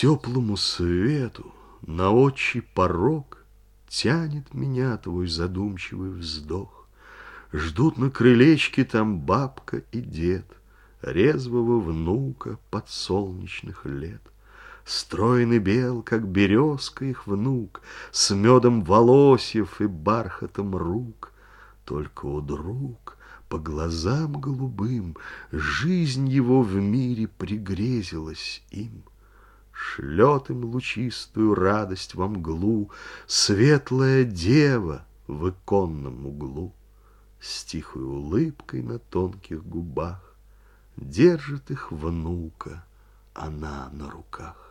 теплому свету на отчий порог Тянет меня твой задумчивый вздох. Ждут на крылечке там бабка и дед, Резвого внука подсолнечных лет. Стройный бел, как березка их внук, С медом волосьев и бархатом рук. Только у друг по глазам голубым Жизнь его в мире пригрезилась им. Шлет им лучистую радость во мглу Светлая дева в иконном углу. С тихой улыбкой на тонких губах Держит их внука она на руках.